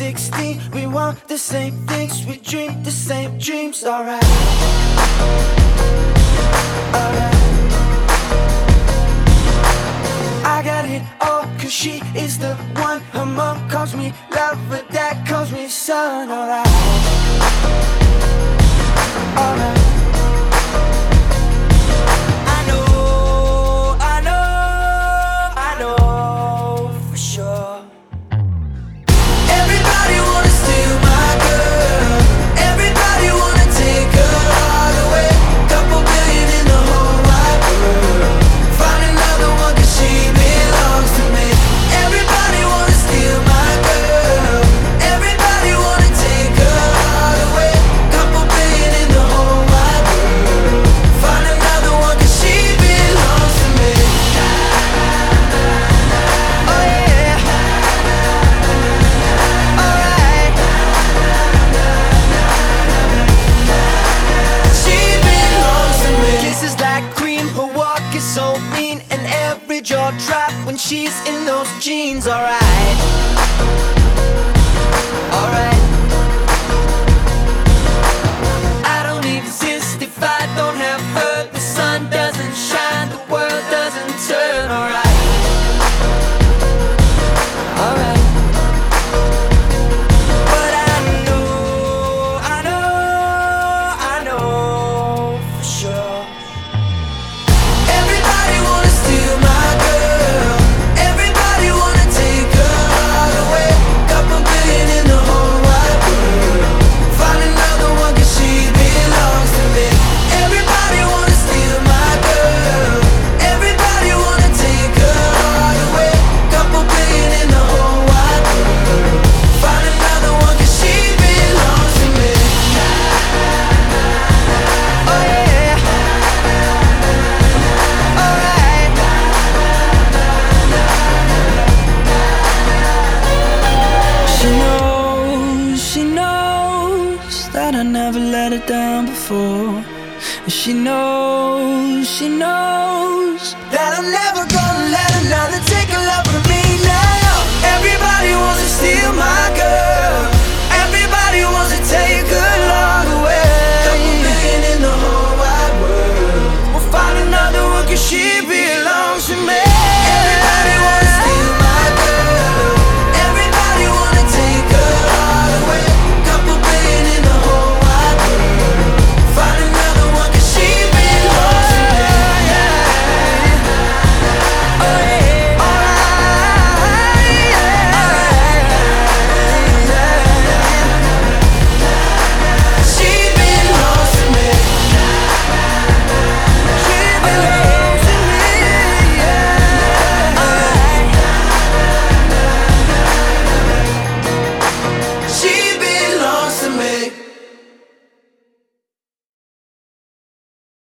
16. We want the same things, we dream the same dreams, alright. Alright. I got it all, cause she is the one. Her mom calls me lover, dad calls me son, alright. she's in those jeans, alright. that I never let her down before. And she knows, she knows that I never.